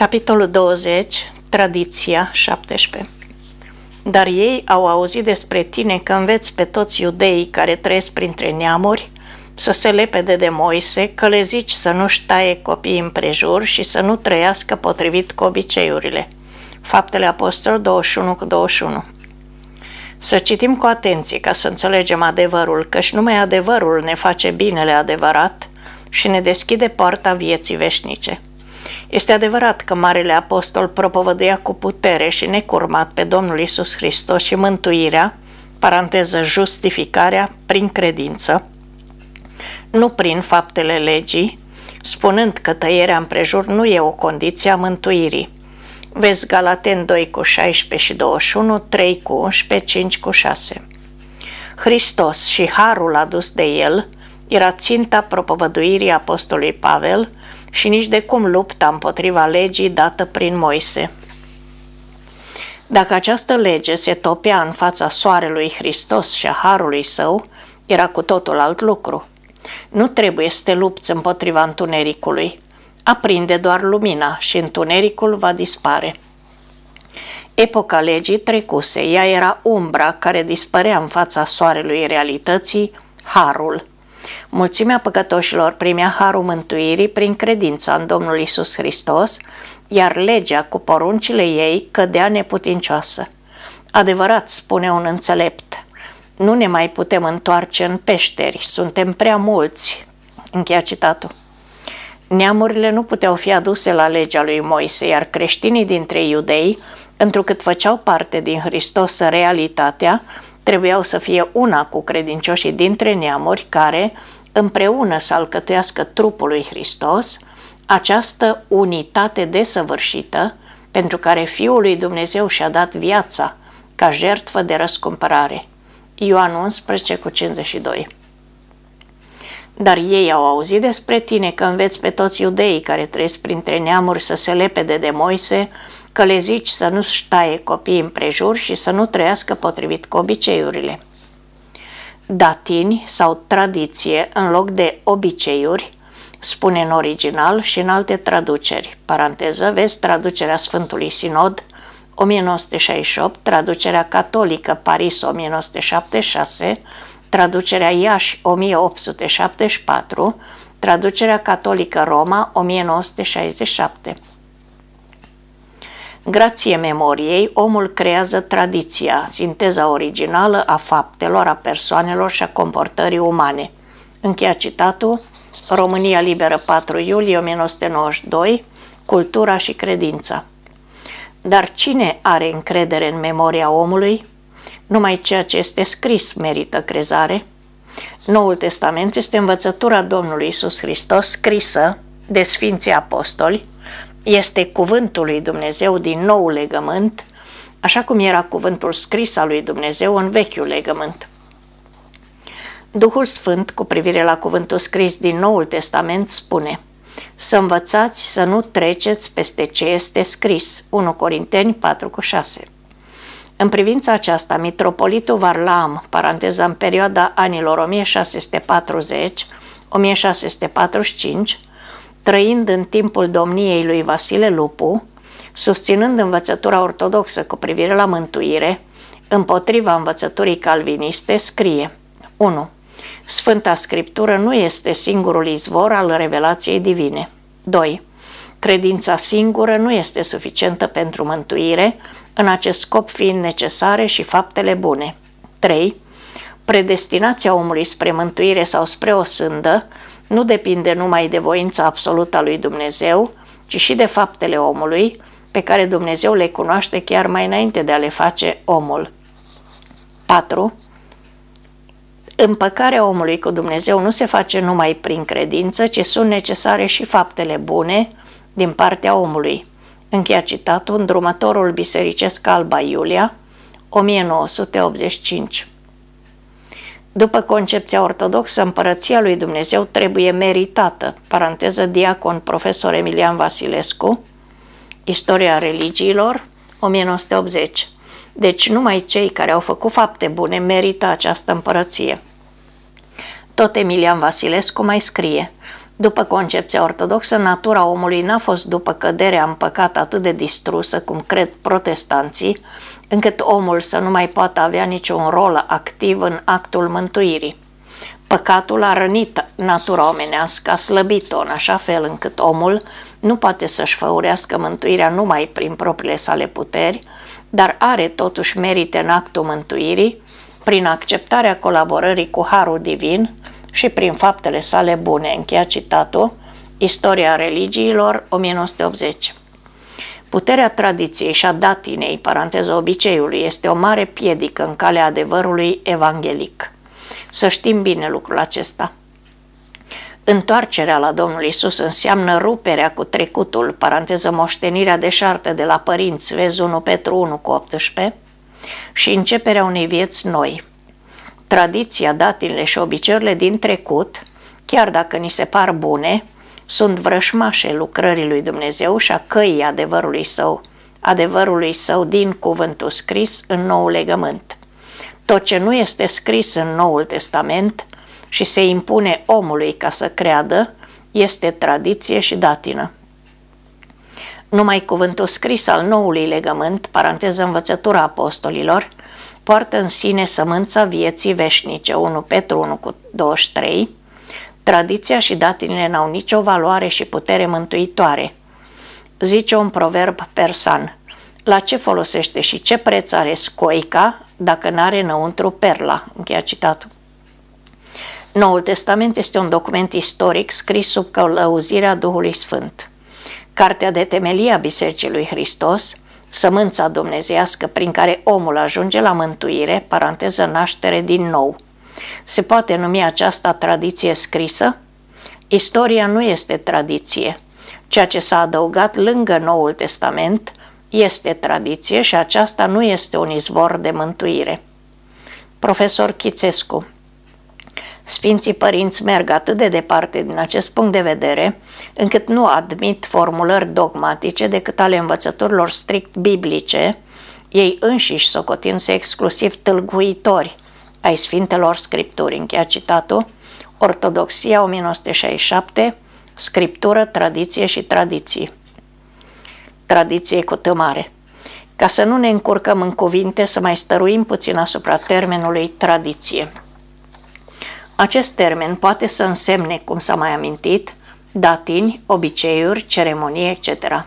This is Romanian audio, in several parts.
Capitolul 20, Tradiția 17 Dar ei au auzit despre tine că înveți pe toți iudeii care trăiesc printre neamuri să se lepede de Moise, că le zici să nu-și taie copiii împrejur și să nu trăiască potrivit cu obiceiurile. Faptele Apostol 21 cu 21 Să citim cu atenție ca să înțelegem adevărul, căci numai adevărul ne face binele adevărat și ne deschide poarta vieții veșnice. Este adevărat că Marele Apostol propovăduia cu putere și necurmat pe Domnul Isus Hristos și mântuirea, paranteză justificarea, prin credință, nu prin faptele legii, spunând că tăierea împrejur nu e o condiție a mântuirii. Vezi Galaten 2 cu 16 și 21, 3 cu 11, 5 cu 6. Hristos și harul adus de el era ținta propovăduirii apostolului Pavel și nici de cum lupta împotriva legii dată prin Moise. Dacă această lege se topea în fața soarelui Hristos și a harului său, era cu totul alt lucru. Nu trebuie să te lupți împotriva întunericului. Aprinde doar lumina și întunericul va dispare. Epoca legii trecuse, ea era umbra care dispărea în fața soarelui realității, harul. Mulțimea păcătoșilor primea harul mântuirii prin credința în Domnul Isus Hristos, iar legea cu poruncile ei cădea neputincioasă. Adevărat, spune un înțelept, nu ne mai putem întoarce în peșteri, suntem prea mulți. Încheia citatul. Neamurile nu puteau fi aduse la legea lui Moise, iar creștinii dintre iudei, întrucât făceau parte din Hristos realitatea, trebuiau să fie una cu credincioșii dintre neamuri care, împreună să alcătuiască trupul lui Hristos, această unitate desăvârșită pentru care Fiul lui Dumnezeu și-a dat viața ca jertfă de răscumpărare. Ioan 11 cu 52 Dar ei au auzit despre tine că înveți pe toți iudeii care trăiesc printre neamuri să se lepede de Moise, că le zici să nu-și taie copiii împrejur și să nu trăiască potrivit cu obiceiurile. Datini sau tradiție în loc de obiceiuri, spune în original și în alte traduceri. Paranteză, vezi traducerea Sfântului Sinod 1968, traducerea catolică Paris 1976, traducerea Iași 1874, traducerea catolică Roma 1967. Grație memoriei, omul creează tradiția, sinteza originală a faptelor, a persoanelor și a comportării umane. Încheia citatul, România Liberă 4 iulie 1992, Cultura și credința. Dar cine are încredere în memoria omului? Numai ceea ce este scris merită crezare. Noul Testament este învățătura Domnului Isus Hristos scrisă de Sfinții Apostoli, este cuvântul lui Dumnezeu din nou legământ, așa cum era cuvântul scris al lui Dumnezeu în vechiul legământ. Duhul Sfânt, cu privire la cuvântul scris din Noul Testament, spune să învățați să nu treceți peste ce este scris. 1 Corinteni 4,6 În privința aceasta, mitropolitul Varlam, paranteza în perioada anilor 1640-1645, trăind în timpul domniei lui Vasile Lupu, susținând învățătura ortodoxă cu privire la mântuire, împotriva învățăturii calviniste, scrie 1. Sfânta Scriptură nu este singurul izvor al revelației divine. 2. Credința singură nu este suficientă pentru mântuire, în acest scop fiind necesare și faptele bune. 3. Predestinația omului spre mântuire sau spre o sândă nu depinde numai de voința absolută a lui Dumnezeu, ci și de faptele omului, pe care Dumnezeu le cunoaște chiar mai înainte de a le face omul. 4. Împăcarea omului cu Dumnezeu nu se face numai prin credință, ci sunt necesare și faptele bune din partea omului. Încheia citatul drumătorul bisericesc Alba Iulia, 1985. După concepția ortodoxă, împărăția lui Dumnezeu trebuie meritată, paranteză diacon profesor Emilian Vasilescu, Istoria religiilor, 1980. Deci numai cei care au făcut fapte bune merită această împărăție. Tot Emilian Vasilescu mai scrie, După concepția ortodoxă, natura omului n-a fost după căderea în păcat atât de distrusă, cum cred protestanții, încât omul să nu mai poată avea niciun rol activ în actul mântuirii. Păcatul a rănit natura omenească, a slăbit-o în așa fel încât omul nu poate să-și făurească mântuirea numai prin propriile sale puteri, dar are totuși merite în actul mântuirii, prin acceptarea colaborării cu Harul Divin și prin faptele sale bune. Încheia citatul, Istoria religiilor, 1980. Puterea tradiției și a datinei, paranteză obiceiului, este o mare piedică în calea adevărului evanghelic. Să știm bine lucrul acesta. Întoarcerea la Domnul Isus înseamnă ruperea cu trecutul, paranteză moștenirea deșartă de la părinți, vezi 1 Petru 1 cu 18, și începerea unei vieți noi. Tradiția, datinile și obiceiurile din trecut, chiar dacă ni se par bune, sunt vrășmașe lucrării lui Dumnezeu și a căii adevărului său, adevărului său din cuvântul scris în nou legământ. Tot ce nu este scris în Noul Testament și se impune omului ca să creadă, este tradiție și datină. Numai cuvântul scris al noului legământ, paranteză învățătura apostolilor, poartă în sine sămânța vieții veșnice, 1 Petru 1 cu 23, tradiția și datinile n-au nicio valoare și putere mântuitoare. Zice un proverb persan, la ce folosește și ce preț are scoica dacă n-are înăuntru perla? Încheia citatul. Noul Testament este un document istoric scris sub călăuzirea Duhului Sfânt. Cartea de temelie a Bisericii lui Hristos, sămânța dumnezeiască prin care omul ajunge la mântuire, paranteză naștere din nou. Se poate numi aceasta tradiție scrisă? Istoria nu este tradiție. Ceea ce s-a adăugat lângă Noul Testament este tradiție și aceasta nu este un izvor de mântuire. Profesor Chițescu Sfinții părinți merg atât de departe din acest punct de vedere, încât nu admit formulări dogmatice decât ale învățăturilor strict biblice, ei înșiși socotindu-se exclusiv tâlguitori ai Sfintelor Scripturi. Încheia citatul, Ortodoxia 1967, Scriptură, Tradiție și Tradiții. Tradiție cu tămare. Ca să nu ne încurcăm în cuvinte, să mai stăruim puțin asupra termenului tradiție. Acest termen poate să însemne, cum s-a mai amintit, datini, obiceiuri, ceremonii, etc.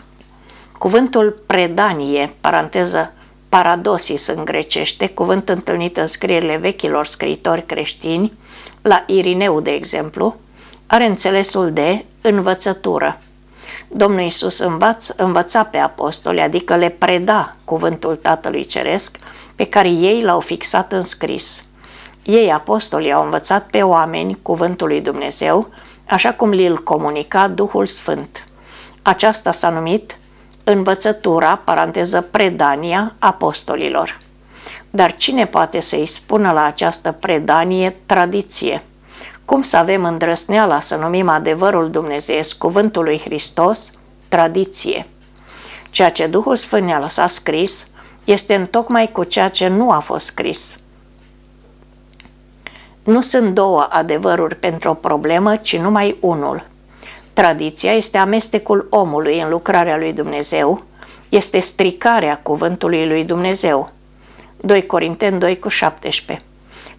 Cuvântul predanie, paranteză paradosis în grecește, cuvânt întâlnit în scrierile vechilor scriitori creștini, la Irineu, de exemplu, are înțelesul de învățătură. Domnul Iisus învaț, învăța pe apostoli, adică le preda cuvântul Tatălui Ceresc pe care ei l-au fixat în scris. Ei, apostolii, au învățat pe oameni cuvântul lui Dumnezeu, așa cum li-l comunica Duhul Sfânt. Aceasta s-a numit învățătura, paranteză predania apostolilor. Dar cine poate să-i spună la această predanie tradiție? Cum să avem îndrăsneala să numim adevărul Dumnezeiesc, cuvântul lui Hristos, tradiție? Ceea ce Duhul Sfânt ne-a lăsat scris este întocmai cu ceea ce nu a fost scris – nu sunt două adevăruri pentru o problemă, ci numai unul. Tradiția este amestecul omului în lucrarea lui Dumnezeu, este stricarea cuvântului lui Dumnezeu. 2 Corinteni 2 cu 17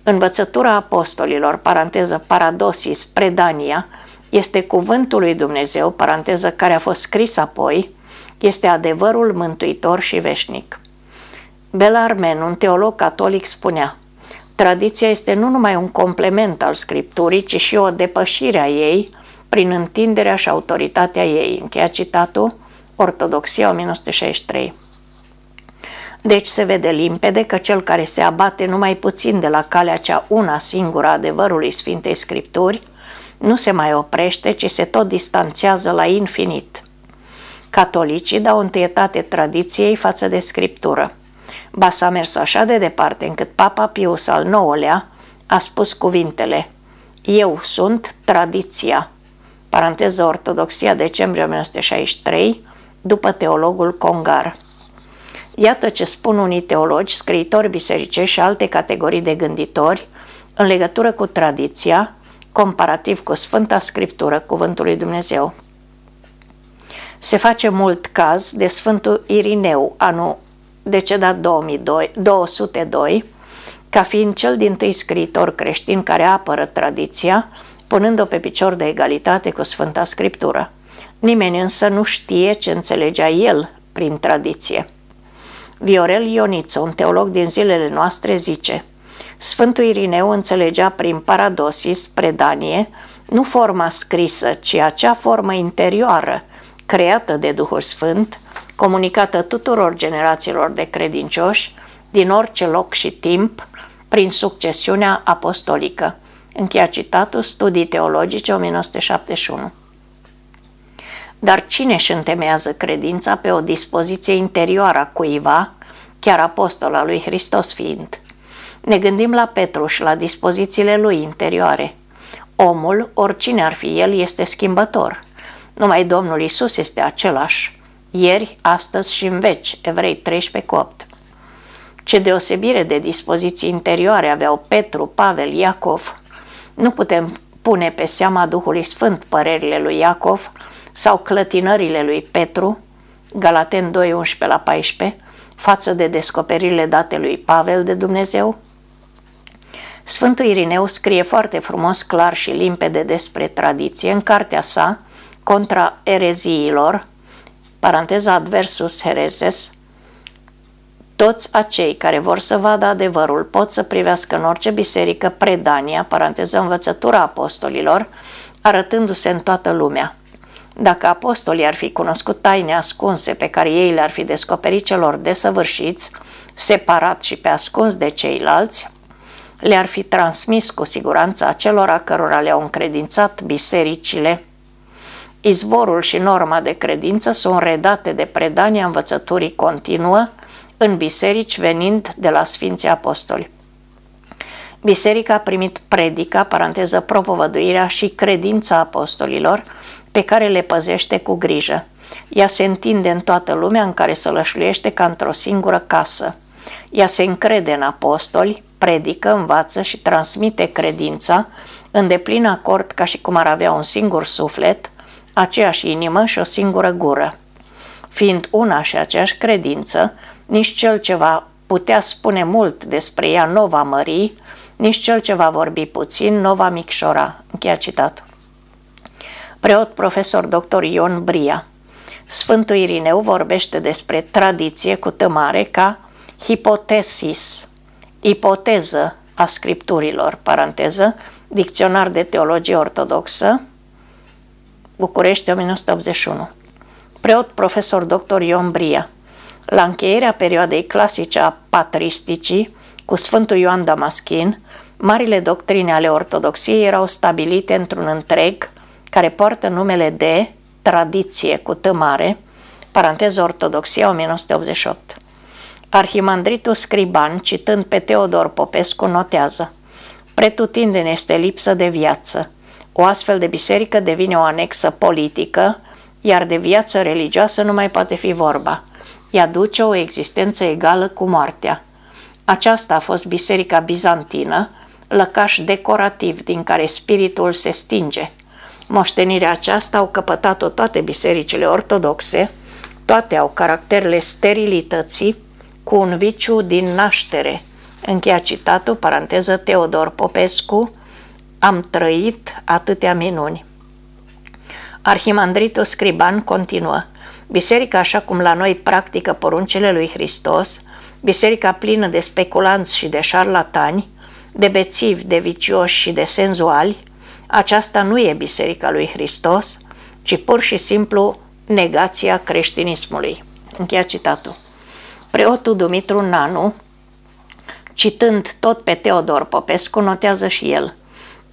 Învățătura apostolilor, paranteză paradosis, predania, este cuvântul lui Dumnezeu, paranteză care a fost scris apoi, este adevărul mântuitor și veșnic. Belarmen, un teolog catolic, spunea – Tradiția este nu numai un complement al Scripturii, ci și o depășire a ei prin întinderea și autoritatea ei. Încheia citatul Ortodoxia 1963. Deci se vede limpede că cel care se abate numai puțin de la calea cea una singură a adevărului Sfintei Scripturi nu se mai oprește, ci se tot distanțează la infinit. Catolicii dau întâietate tradiției față de Scriptură. Ba s-a mers așa de departe încât Papa Pius al IX-lea a spus cuvintele Eu sunt tradiția, paranteză Ortodoxia, decembrie 1963, după teologul Congar. Iată ce spun unii teologi, scriitori bisericești și alte categorii de gânditori în legătură cu tradiția, comparativ cu Sfânta Scriptură, Cuvântul lui Dumnezeu. Se face mult caz de Sfântul Irineu, anul decedat 2002, 202, ca fiind cel din tâi scriitor creștin care apără tradiția, punând-o pe picior de egalitate cu Sfânta Scriptură. Nimeni însă nu știe ce înțelegea el prin tradiție. Viorel Ioniță, un teolog din zilele noastre, zice Sfântul Irineu înțelegea prin paradosis, predanie, nu forma scrisă, ci acea formă interioară, creată de Duhul Sfânt, comunicată tuturor generațiilor de credincioși, din orice loc și timp, prin succesiunea apostolică. Încheia citatul Studii Teologice 1971. Dar cine își întemeiază credința pe o dispoziție interioară a cuiva, chiar apostola lui Hristos fiind? Ne gândim la Petru și la dispozițiile lui interioare. Omul, oricine ar fi el, este schimbător. Numai Domnul Isus este același, ieri, astăzi și în veci, Evrei 13 cu 8. Ce deosebire de dispoziții interioare aveau Petru, Pavel, Iacov. Nu putem pune pe seama Duhului Sfânt părerile lui Iacov sau clătinările lui Petru, Galaten 2, 11 la 14, față de descoperirile date lui Pavel de Dumnezeu? Sfântul Irineu scrie foarte frumos, clar și limpede despre tradiție în cartea sa Contra ereziilor, paranteza adversus herezes, toți acei care vor să vadă adevărul pot să privească în orice biserică predania, paranteză învățătura apostolilor, arătându-se în toată lumea. Dacă apostolii ar fi cunoscut taine ascunse pe care ei le-ar fi descoperit celor desăvârșiți, separat și pe ascuns de ceilalți, le-ar fi transmis cu siguranță acelora cărora le-au încredințat bisericile. Izvorul și norma de credință sunt redate de predania învățăturii continuă în biserici venind de la Sfinții Apostoli. Biserica a primit predica, paranteză propovăduirea și credința apostolilor, pe care le păzește cu grijă. Ea se întinde în toată lumea în care se lășluiește ca într-o singură casă. Ea se încrede în apostoli, predică, învață și transmite credința în deplin acord ca și cum ar avea un singur suflet, aceeași inimă și o singură gură. Fiind una și aceeași credință, nici cel ce va putea spune mult despre ea nu va mări, nici cel ce va vorbi puțin nu va micșora. Încheia citatul. Preot profesor dr. Ion Bria Sfântul Irineu vorbește despre tradiție cu tămare ca hipotesis, ipoteză a scripturilor, paranteză, Dicționar de Teologie Ortodoxă, București 1981. Preot profesor dr. Ion Bria la încheierea perioadei clasice a patristicii, cu Sfântul Ioan Damaschin, marile doctrine ale ortodoxiei erau stabilite într-un întreg care poartă numele de tradiție cu tămare, paranteză ortodoxia 1988. Arhimandritul Scriban, citând pe Teodor Popescu, notează Pretutindeni este lipsă de viață. O astfel de biserică devine o anexă politică, iar de viață religioasă nu mai poate fi vorba – ea duce o existență egală cu moartea. Aceasta a fost biserica bizantină, lăcaș decorativ din care spiritul se stinge. Moștenirea aceasta au căpătat-o toate bisericile ortodoxe, toate au caracterele sterilității, cu un viciu din naștere. Încheia citatul, paranteză Teodor Popescu, am trăit atâtea minuni. Arhimandritul Scriban continuă. Biserica, așa cum la noi practică poruncile lui Hristos, biserica plină de speculanți și de șarlatani, de bețivi, de vicioși și de senzuali, aceasta nu e biserica lui Hristos, ci pur și simplu negația creștinismului. Încheia citatul. Preotul Dumitru Nanu, citând tot pe Teodor Popescu, notează și el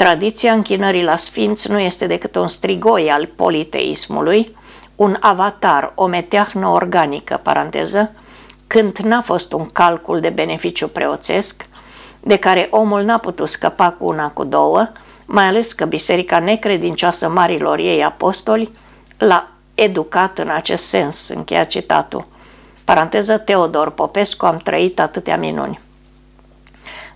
Tradiția închinării la sfinți nu este decât un strigoi al politeismului, un avatar, o meteahnă organică, paranteză, când n-a fost un calcul de beneficiu preoțesc, de care omul n-a putut scăpa cu una cu două, mai ales că biserica necredincioasă marilor ei apostoli l-a educat în acest sens, încheia citatul. Paranteză Teodor Popescu, am trăit atâtea minuni.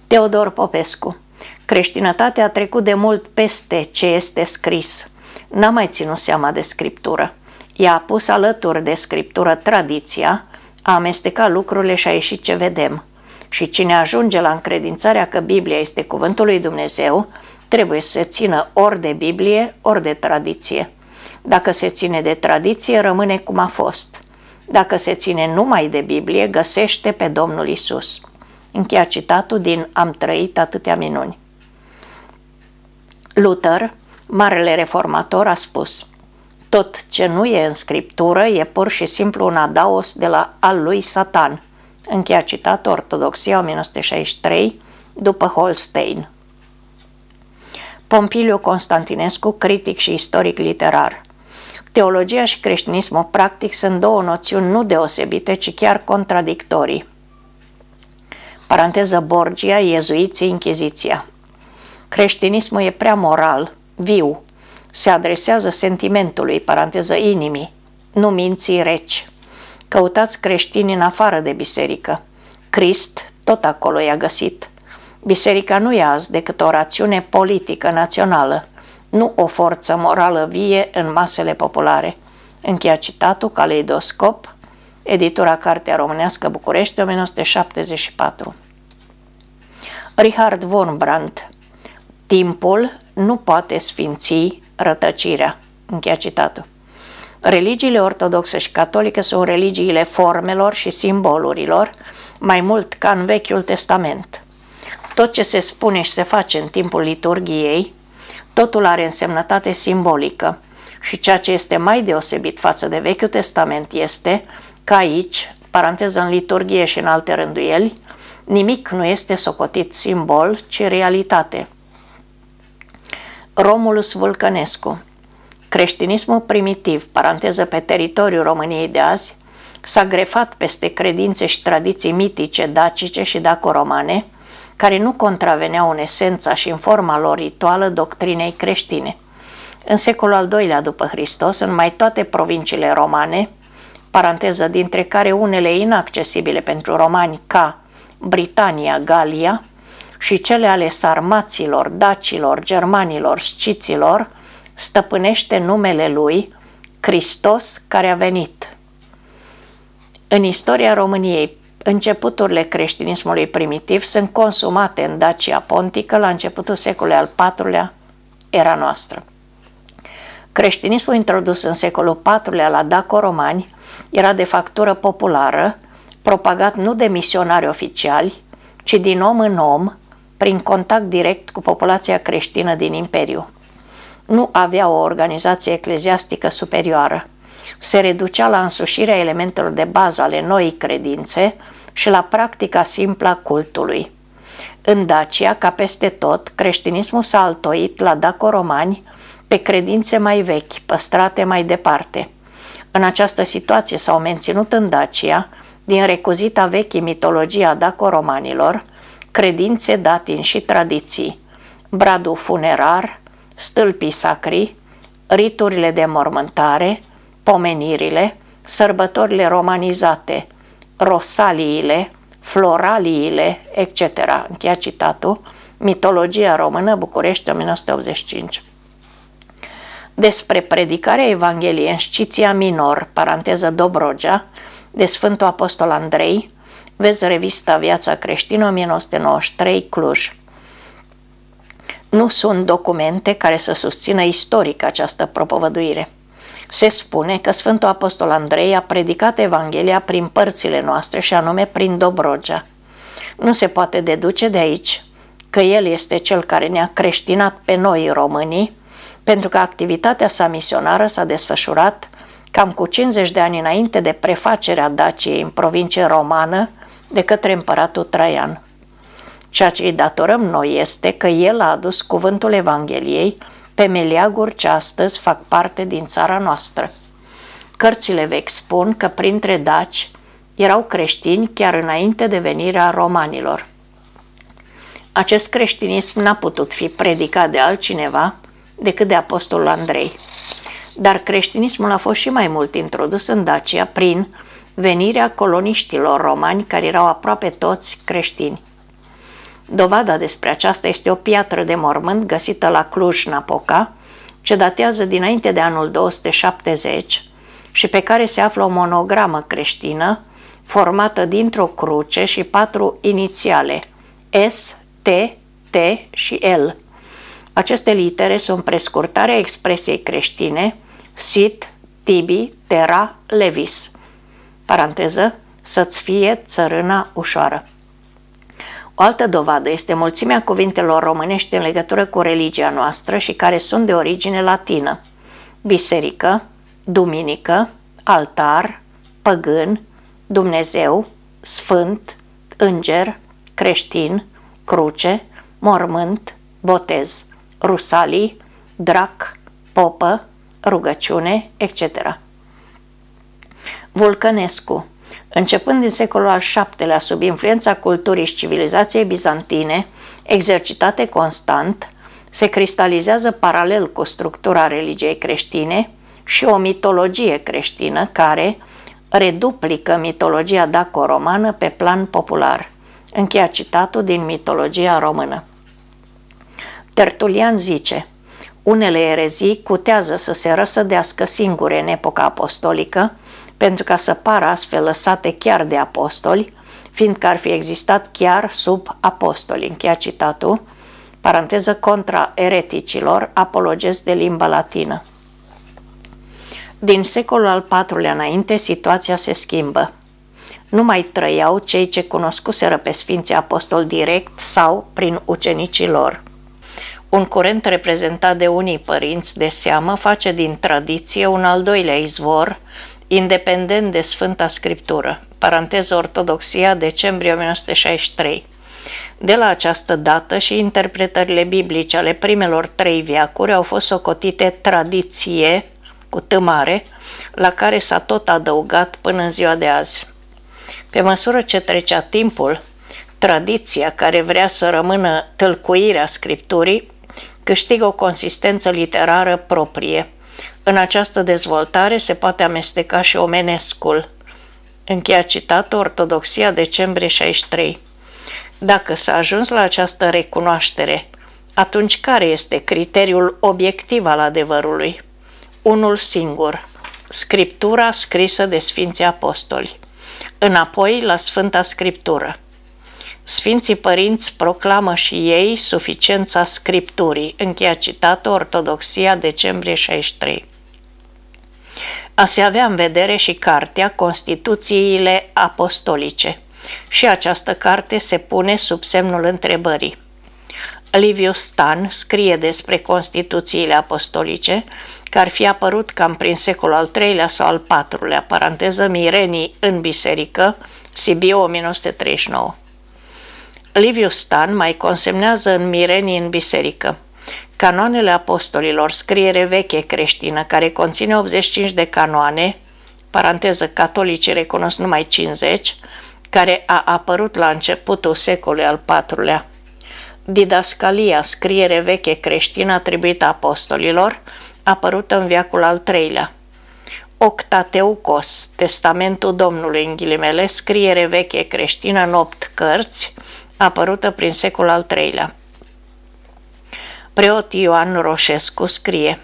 Teodor Popescu Creștinătatea a trecut de mult peste ce este scris. N-a mai ținut seama de scriptură. Ea a pus alături de scriptură tradiția, a amestecat lucrurile și a ieșit ce vedem. Și cine ajunge la încredințarea că Biblia este cuvântul lui Dumnezeu, trebuie să se țină ori de Biblie, ori de tradiție. Dacă se ține de tradiție, rămâne cum a fost. Dacă se ține numai de Biblie, găsește pe Domnul Isus. Încheia citatul din Am trăit atâtea minuni. Luther, marele reformator, a spus Tot ce nu e în scriptură e pur și simplu un adaos de la al lui Satan. Încheia citatul Ortodoxia 1963 după Holstein. Pompiliu Constantinescu, critic și istoric literar. Teologia și creștinismul practic sunt două noțiuni nu deosebite, ci chiar contradictorii. Paranteză Borgia, iezuiții, Inchiziția. Creștinismul e prea moral, viu, se adresează sentimentului, paranteză inimii, nu minții reci. Căutați creștini în afară de biserică. Crist tot acolo i-a găsit. Biserica nu e azi decât o rațiune politică națională, nu o forță morală vie în masele populare. Încheia citatul Caleidoscop, editura Cartea Românească București, 1974. Richard von Brandt Timpul nu poate sfinți rătăcirea. Încheia citatul. Religiile ortodoxe și catolice sunt religiile formelor și simbolurilor, mai mult ca în Vechiul Testament. Tot ce se spune și se face în timpul liturgiei, totul are însemnătate simbolică și ceea ce este mai deosebit față de Vechiul Testament este că aici, paranteză în liturgie și în alte rânduieli, nimic nu este socotit simbol, ci realitate. Romulus Vulcănescu Creștinismul primitiv, paranteză pe teritoriul României de azi, s-a grefat peste credințe și tradiții mitice dacice și dacoromane, care nu contraveneau în esența și în forma lor rituală doctrinei creștine. În secolul al doilea după Hristos, în mai toate provinciile romane, paranteză dintre care unele inaccesibile pentru romani ca Britania, Galia și cele ale sarmaților, dacilor, germanilor, sciților, stăpânește numele lui Hristos care a venit. În istoria României, începuturile creștinismului primitiv sunt consumate în Dacia Pontică la începutul secolului al IV-lea era noastră. Creștinismul introdus în secolul IV-lea la daco-romani era de factură populară, propagat nu de misionari oficiali, ci din om în om, prin contact direct cu populația creștină din Imperiu. Nu avea o organizație ecleziastică superioară. Se reducea la însușirea elementelor de bază ale noii credințe și la practica simplă a cultului. În Dacia, ca peste tot, creștinismul s-a altoit la daco-romani pe credințe mai vechi, păstrate mai departe. În această situație s-au menținut în Dacia, din recuzita veche mitologia daco-romanilor, credințe, datini și tradiții, bradul funerar, stâlpii sacri, riturile de mormântare, pomenirile, sărbătorile romanizate, rosaliile, floraliile, etc. Încheia citatul, Mitologia română, București, 1985. Despre predicarea Evangheliei în Sciția Minor, paranteză Dobrogea, de Sfântul Apostol Andrei, vezi revista Viața Creștină 1993, Cluj. Nu sunt documente care să susțină istoric această propovăduire. Se spune că Sfântul Apostol Andrei a predicat Evanghelia prin părțile noastre și anume prin Dobrogea. Nu se poate deduce de aici că el este cel care ne-a creștinat pe noi românii, pentru că activitatea sa misionară s-a desfășurat cam cu 50 de ani înainte de prefacerea Daciei în provincie romană de către împăratul Traian. Ceea ce îi datorăm noi este că el a adus cuvântul Evangheliei pe meleaguri ce astăzi fac parte din țara noastră. Cărțile vechi spun că printre daci erau creștini chiar înainte de venirea romanilor. Acest creștinism n-a putut fi predicat de altcineva decât de apostolul Andrei. Dar creștinismul a fost și mai mult introdus în Dacia prin venirea coloniștilor romani care erau aproape toți creștini. Dovada despre aceasta este o piatră de mormânt găsită la Cluj-Napoca, ce datează dinainte de anul 270 și pe care se află o monogramă creștină formată dintr-o cruce și patru inițiale S, T, T și L. Aceste litere sunt prescurtarea expresiei creștine Sit, Tibi, Terra, Levis. Paranteză, să-ți fie țărâna ușoară. O altă dovadă este mulțimea cuvintelor românești în legătură cu religia noastră și care sunt de origine latină. Biserică, duminică, altar, păgân, Dumnezeu, sfânt, înger, creștin, cruce, mormânt, botez, rusalii, drac, popă, rugăciune, etc. Vulcănescu Începând din secolul al VII-lea, sub influența culturii și civilizației bizantine, exercitate constant, se cristalizează paralel cu structura religiei creștine și o mitologie creștină care reduplică mitologia daco-romană pe plan popular. Încheia citatul din mitologia română. Tertulian zice, unele erezii cutează să se răsădească singure în epoca apostolică, pentru ca să pară astfel lăsate chiar de apostoli, fiindcă ar fi existat chiar sub apostoli. Încheia citatul, paranteză contra ereticilor, apologezi de limba latină. Din secolul al IV-lea înainte, situația se schimbă. Nu mai trăiau cei ce cunoscuseră pe Sfinții Apostoli direct sau prin ucenicii lor. Un curent reprezentat de unii părinți de seamă face din tradiție un al doilea izvor independent de Sfânta Scriptură, paranteză Ortodoxia, decembrie 1963. De la această dată și interpretările biblice ale primelor trei viacuri au fost socotite tradiție, cu tămare, la care s-a tot adăugat până în ziua de azi. Pe măsură ce trecea timpul, tradiția care vrea să rămână tâlcuirea Scripturii câștigă o consistență literară proprie – în această dezvoltare se poate amesteca și omenescul. Încheia citat Ortodoxia decembrie 63. Dacă s-a ajuns la această recunoaștere, atunci care este criteriul obiectiv al adevărului? Unul singur, Scriptura scrisă de Sfinții Apostoli. Înapoi la Sfânta Scriptură. Sfinții părinți proclamă și ei suficiența Scripturii. Încheia citatul Ortodoxia decembrie 63 aș se avea în vedere și cartea Constituțiile Apostolice și această carte se pune sub semnul întrebării. Liviu Stan scrie despre Constituțiile Apostolice, că ar fi apărut cam prin secolul al III-lea sau al IV-lea, paranteză Mirenii în biserică, Sibiu 1939. Liviu Stan mai consemnează în Mirenii în biserică. Canoanele apostolilor, scriere veche creștină, care conține 85 de canoane, paranteză catolicii recunosc numai 50, care a apărut la începutul secolului al IV-lea. Didascalia, scriere veche creștină atribuită apostolilor, apărută în viacul al III-lea. Octateucos, Testamentul Domnului în ghilimele, scriere veche creștină în opt cărți, apărută prin secolul al III-lea. Preot Ioan Roșescu scrie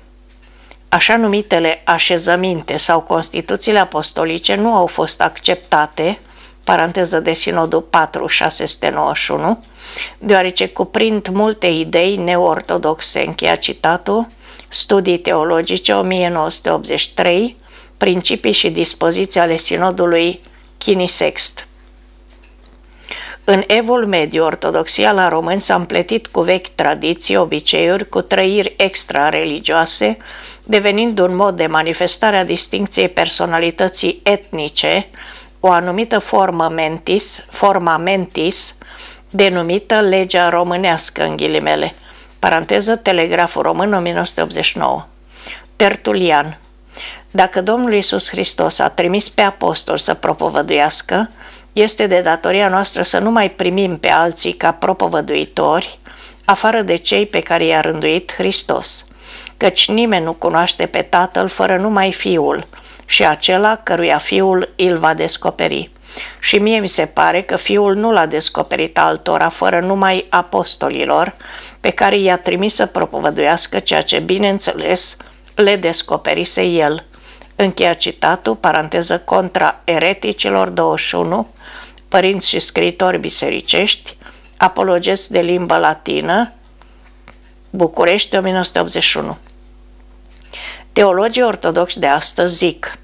Așa numitele așezăminte sau constituțiile apostolice nu au fost acceptate, paranteză de sinodul 4 691, deoarece cuprind multe idei neortodoxe, încheia citatul, studii teologice 1983, principii și dispoziții ale sinodului Chinisext. În evul mediu, ortodoxia la români s-a împletit cu vechi tradiții, obiceiuri, cu trăiri extra-religioase, devenind un mod de manifestare a distincției personalității etnice, o anumită formă mentis, forma mentis, denumită legea românească în ghilimele, paranteză Telegraful Român 1989. Tertulian Dacă Domnul Iisus Hristos a trimis pe apostol să propovăduiască, este de datoria noastră să nu mai primim pe alții ca propovăduitori, afară de cei pe care i-a rânduit Hristos, căci nimeni nu cunoaște pe Tatăl fără numai Fiul și acela căruia Fiul îl va descoperi. și mie mi se pare că fiul nu l-a descoperit altora fără numai apostolilor pe care i-a trimis să propovăduiască ceea ce, bineînțeles, le descoperise el. Încheia citatul, paranteză, contra ereticilor 21, părinți și scriitori bisericești, apologeți de limbă latină, București, 1981. Teologii ortodoxi de astăzi zic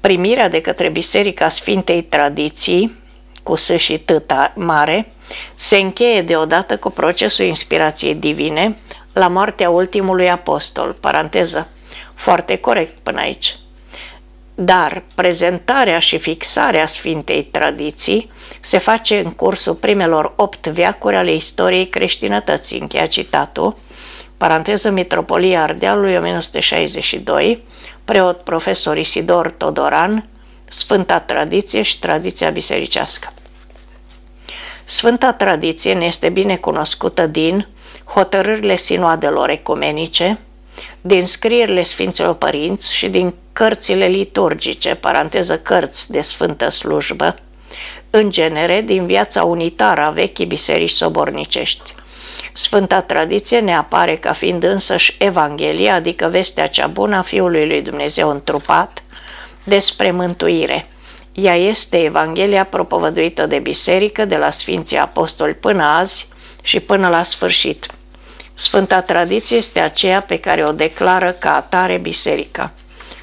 primirea de către Biserica Sfintei Tradiții, cu S și tăta mare, se încheie deodată cu procesul inspirației divine la moartea ultimului apostol, paranteză, foarte corect până aici. Dar prezentarea și fixarea Sfintei Tradiții se face în cursul primelor opt veacuri ale istoriei creștinătății, încheia citatul, paranteză Mitropolia Ardealului 1962, preot profesor Isidor Todoran, Sfânta Tradiție și Tradiția Bisericească. Sfânta Tradiție ne este bine cunoscută din hotărârile sinoadelor ecumenice, din scrierile Sfinților Părinți și din cărțile liturgice, paranteză cărți de Sfântă Slujbă, în genere din viața unitară a vechii biserici sobornicești – Sfânta tradiție ne apare ca fiind însăși Evanghelia, adică vestea cea bună a Fiului lui Dumnezeu întrupat despre mântuire. Ea este Evanghelia propovăduită de biserică de la Sfinții Apostoli până azi și până la sfârșit. Sfânta tradiție este aceea pe care o declară ca atare biserica.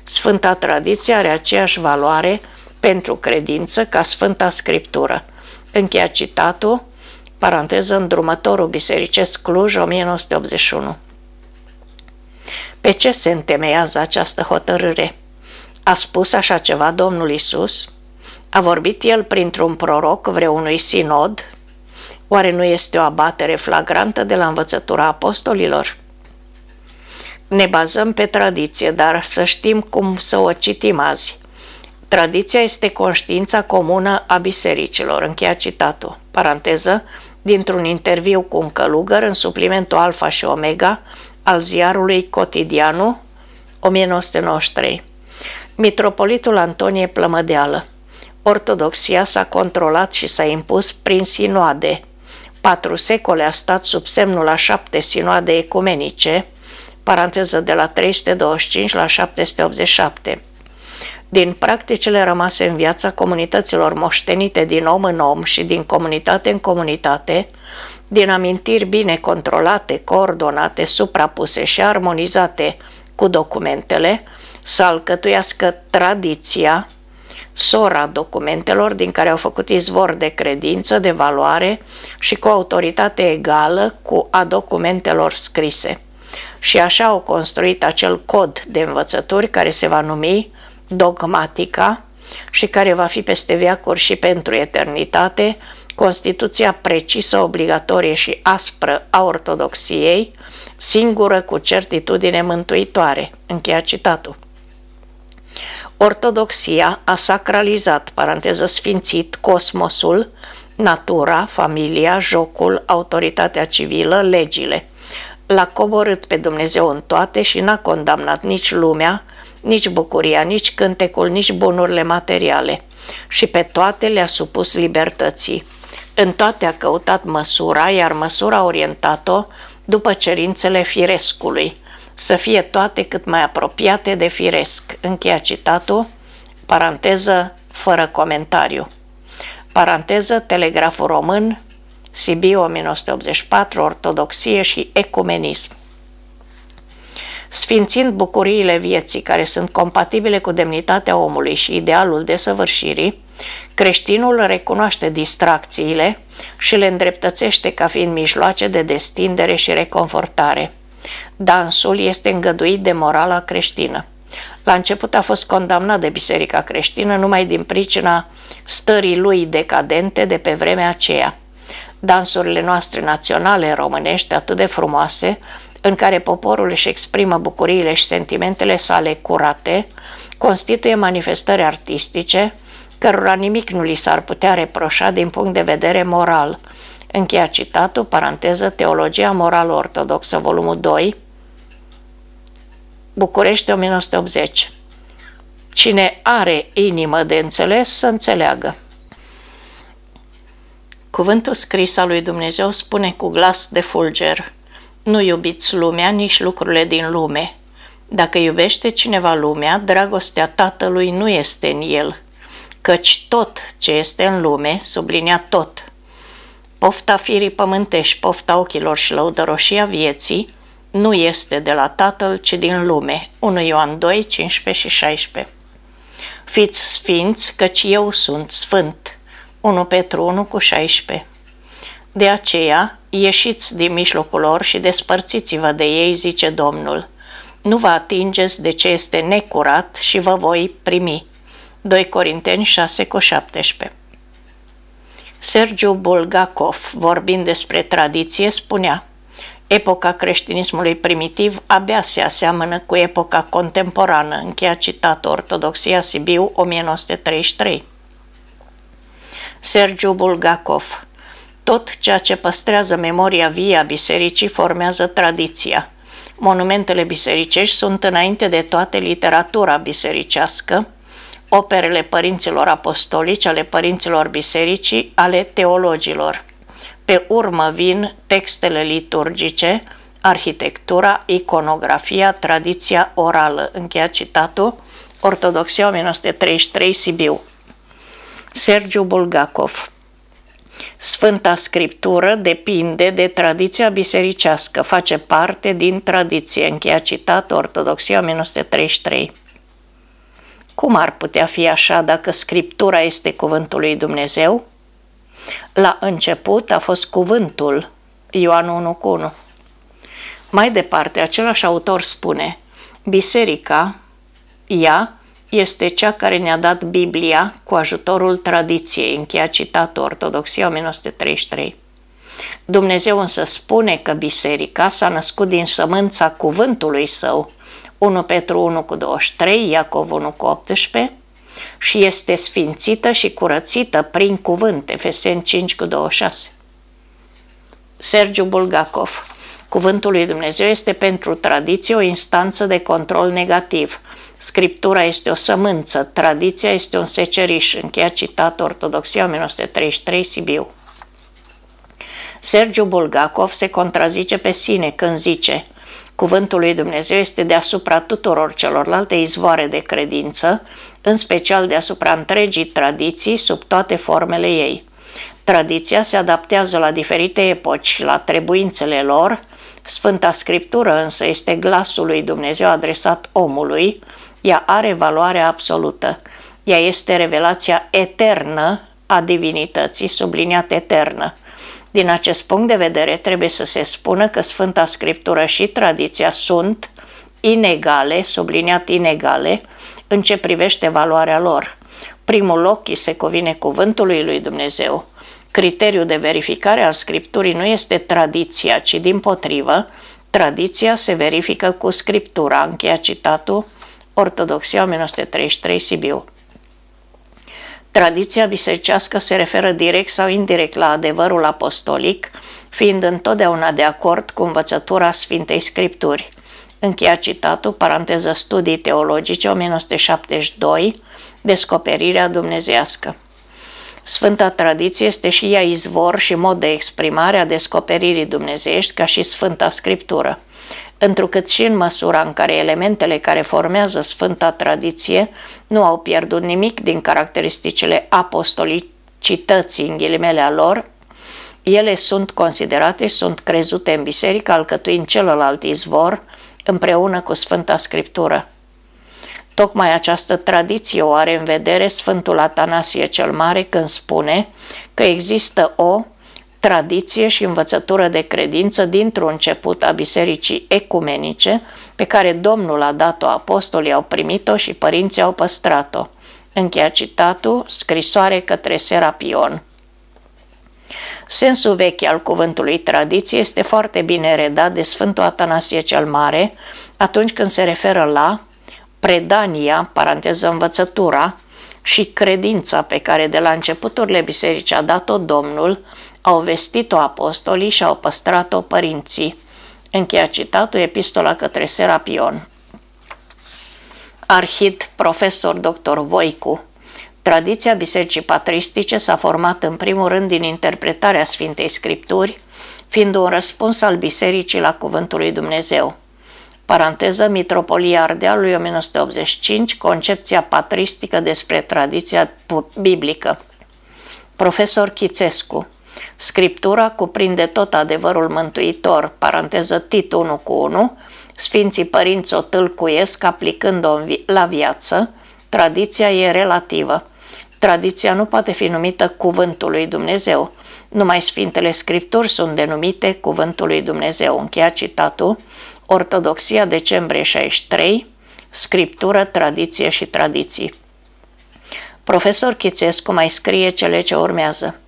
Sfânta tradiție are aceeași valoare pentru credință ca Sfânta Scriptură. Încheia citatul paranteză îndrumătorul bisericesc Cluj 1981. Pe ce se întemeiază această hotărâre? A spus așa ceva Domnul Isus? A vorbit el printr-un proroc vreunui sinod? Oare nu este o abatere flagrantă de la învățătura apostolilor? Ne bazăm pe tradiție, dar să știm cum să o citim azi. Tradiția este conștiința comună a bisericilor, încheia citatul, paranteză, dintr-un interviu cu un călugăr în suplimentul Alfa și Omega al ziarului Cotidianu 1993. Mitropolitul Antonie Plămădeală Ortodoxia s-a controlat și s-a impus prin sinoade. Patru secole a stat sub semnul a șapte sinoade ecumenice, paranteză de la 325 la 787 din practicile rămase în viața comunităților moștenite din om în om și din comunitate în comunitate, din amintiri bine controlate, coordonate, suprapuse și armonizate cu documentele, să alcătuiască tradiția, sora documentelor din care au făcut izvor de credință, de valoare și cu autoritate egală cu a documentelor scrise. Și așa au construit acel cod de învățături care se va numi dogmatica și care va fi peste viacuri și pentru eternitate, Constituția precisă, obligatorie și aspră a ortodoxiei, singură cu certitudine mântuitoare. Încheia citatul. Ortodoxia a sacralizat, paranteză sfințit, cosmosul, natura, familia, jocul, autoritatea civilă, legile. L-a coborât pe Dumnezeu în toate și n-a condamnat nici lumea, nici bucuria, nici cântecul, nici bunurile materiale și pe toate le-a supus libertății. În toate a căutat măsura, iar măsura a orientat-o după cerințele firescului, să fie toate cât mai apropiate de firesc. Încheia citatul, paranteză fără comentariu. Paranteză, Telegraful Român, Sibiu 1984, Ortodoxie și Ecumenism sfințind bucuriile vieții care sunt compatibile cu demnitatea omului și idealul desăvârșirii, creștinul recunoaște distracțiile și le îndreptățește ca fiind mijloace de destindere și reconfortare. Dansul este îngăduit de morala creștină. La început a fost condamnat de biserica creștină numai din pricina stării lui decadente de pe vremea aceea. Dansurile noastre naționale românești, atât de frumoase, în care poporul își exprimă bucuriile și sentimentele sale curate, constituie manifestări artistice, cărora nimic nu li s-ar putea reproșa din punct de vedere moral. Încheia citatul, paranteză, Teologia Morală Ortodoxă, volumul 2, București 1980. Cine are inimă de înțeles să înțeleagă. Cuvântul scris al lui Dumnezeu spune cu glas de fulger, nu iubiți lumea, nici lucrurile din lume. Dacă iubește cineva lumea, dragostea tatălui nu este în el, căci tot ce este în lume, sublinia tot, pofta firii pământești, pofta ochilor și lăudăroșia vieții, nu este de la Tatăl, ci din lume. 1 Ioan 2, 15 și 16 Fiți sfinți, căci eu sunt sfânt. 1 Petru 1 cu 16 De aceea, ieșiți din mijlocul lor și despărțiți-vă de ei, zice Domnul. Nu vă atingeți de ce este necurat și vă voi primi. 2 Corinteni 6 cu 17 Sergiu Bulgakov, vorbind despre tradiție, spunea Epoca creștinismului primitiv abia se aseamănă cu epoca contemporană, încheia citat Ortodoxia Sibiu 1933. Sergiu Bulgakov Tot ceea ce păstrează memoria vie a bisericii formează tradiția. Monumentele bisericești sunt înainte de toate literatura bisericească, operele părinților apostolici, ale părinților bisericii, ale teologilor. Pe urmă vin textele liturgice, arhitectura, iconografia, tradiția orală. Încheia citatul, Ortodoxia 1933, Sibiu. Sergiu Bulgakov Sfânta Scriptură depinde de tradiția bisericească, face parte din tradiție. Încheia citat Ortodoxia 1933. Cum ar putea fi așa dacă Scriptura este cuvântul lui Dumnezeu? La început a fost cuvântul, Ioan 1 cu 1. Mai departe, același autor spune, Biserica, ea, este cea care ne-a dat Biblia cu ajutorul tradiției, încheia citatul Ortodoxia 1933. Dumnezeu însă spune că biserica s-a născut din sămânța cuvântului său, 1 Petru 1 cu 23, Iacov 1 cu 18 și este sfințită și curățită prin cuvânt, Efeseni 5 cu 26. Sergiu Bulgakov Cuvântul lui Dumnezeu este pentru tradiție o instanță de control negativ. Scriptura este o sămânță, tradiția este un seceriș. Încheia citat Ortodoxia 1933 Sibiu. Sergiu Bulgakov se contrazice pe sine când zice Cuvântul lui Dumnezeu este deasupra tuturor celorlalte izvoare de credință, în special deasupra întregii tradiții sub toate formele ei. Tradiția se adaptează la diferite epoci și la trebuințele lor, Sfânta Scriptură însă este glasul lui Dumnezeu adresat omului, ea are valoare absolută. Ea este revelația eternă a divinității, subliniat eternă. Din acest punct de vedere, trebuie să se spună că Sfânta Scriptură și tradiția sunt inegale, subliniat inegale, în ce privește valoarea lor. Primul loc îi se cuvine cuvântului lui Dumnezeu. Criteriul de verificare al Scripturii nu este tradiția, ci din potrivă, tradiția se verifică cu Scriptura, încheia citatul Ortodoxia 1933 Sibiu. Tradiția bisericească se referă direct sau indirect la adevărul apostolic, fiind întotdeauna de acord cu învățătura Sfintei Scripturi. Încheia citatul, paranteză studii teologice 1972, Descoperirea dumnezească. Sfânta tradiție este și ea izvor și mod de exprimare a descoperirii dumnezeiești ca și Sfânta Scriptură întrucât și în măsura în care elementele care formează Sfânta Tradiție nu au pierdut nimic din caracteristicile apostolicității în ghilimele a lor, ele sunt considerate și sunt crezute în biserică alcătuind celălalt izvor împreună cu Sfânta Scriptură. Tocmai această tradiție o are în vedere Sfântul Atanasie cel Mare când spune că există o tradiție și învățătură de credință dintr-un început a bisericii ecumenice, pe care Domnul a dat-o, apostolii au primit-o și părinții au păstrat-o. Încheia citatul, scrisoare către Serapion. Sensul vechi al cuvântului tradiție este foarte bine redat de Sfântul Atanasie cel Mare atunci când se referă la predania, paranteză învățătura, și credința pe care de la începuturile bisericii a dat-o Domnul au vestit-o apostolii și au păstrat-o părinții. Încheia citatul epistola către Serapion. Arhid, profesor dr. Voicu, Tradiția bisericii patristice s-a format în primul rând din interpretarea Sfintei Scripturi, fiind un răspuns al bisericii la Cuvântul lui Dumnezeu. Paranteză, Mitropolia Ardealului 1985, concepția patristică despre tradiția biblică. Profesor Chițescu Scriptura cuprinde tot adevărul mântuitor, paranteză Tit 1 cu 1, Sfinții părinți o tâlcuiesc aplicând-o la viață, tradiția e relativă. Tradiția nu poate fi numită cuvântul lui Dumnezeu. Numai Sfintele Scripturi sunt denumite cuvântul lui Dumnezeu. Încheia citatul, Ortodoxia decembrie 63, Scriptură, tradiție și tradiții. Profesor Chițescu mai scrie cele ce urmează.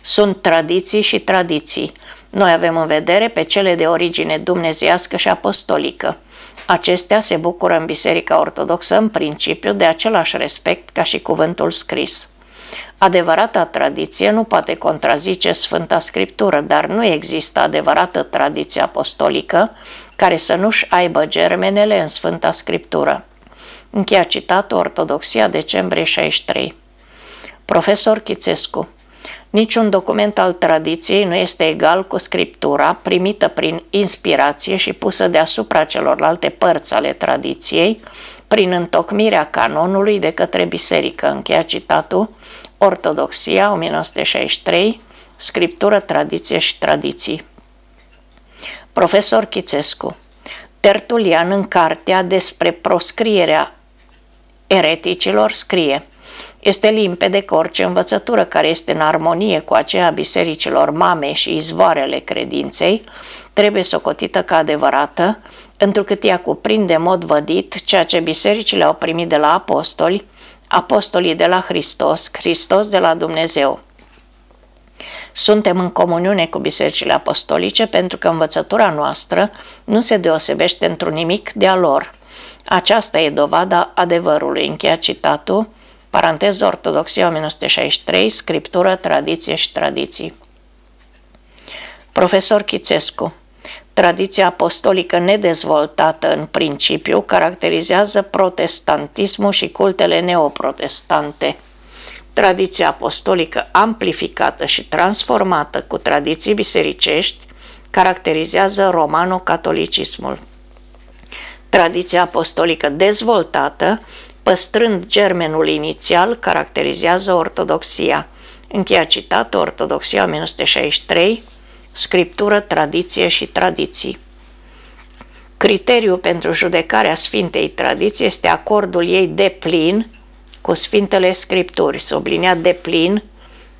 Sunt tradiții și tradiții. Noi avem în vedere pe cele de origine dumnezească și apostolică. Acestea se bucură în Biserica Ortodoxă în principiu de același respect ca și cuvântul scris. Adevărata tradiție nu poate contrazice Sfânta Scriptură, dar nu există adevărată tradiție apostolică care să nu-și aibă germenele în Sfânta Scriptură. Încheia citatul Ortodoxia decembrie 63. Profesor Chițescu Niciun document al tradiției nu este egal cu scriptura primită prin inspirație și pusă deasupra celorlalte părți ale tradiției, prin întocmirea canonului de către biserică. Încheia citatul Ortodoxia 1963, Scriptură, Tradiție și Tradiții. Profesor Chițescu Tertulian în cartea despre proscrierea ereticilor scrie – este limpede că orice învățătură care este în armonie cu aceea bisericilor mame și izvoarele credinței trebuie socotită ca adevărată, întrucât ea cuprinde în mod vădit ceea ce bisericile au primit de la apostoli, apostolii de la Hristos, Hristos de la Dumnezeu. Suntem în comuniune cu bisericile apostolice pentru că învățătura noastră nu se deosebește într-un nimic de a lor. Aceasta e dovada adevărului. Încheia citatul Paranteză Ortodoxia 1963, Scriptură, Tradiție și Tradiții. Profesor Chițescu Tradiția apostolică nedezvoltată în principiu caracterizează protestantismul și cultele neoprotestante. Tradiția apostolică amplificată și transformată cu tradiții bisericești caracterizează romano-catolicismul. Tradiția apostolică dezvoltată păstrând germenul inițial, caracterizează ortodoxia. Încheia citat Ortodoxia 1963, Scriptură, Tradiție și Tradiții. Criteriul pentru judecarea Sfintei Tradiții este acordul ei de plin cu Sfintele Scripturi, subliniat de plin,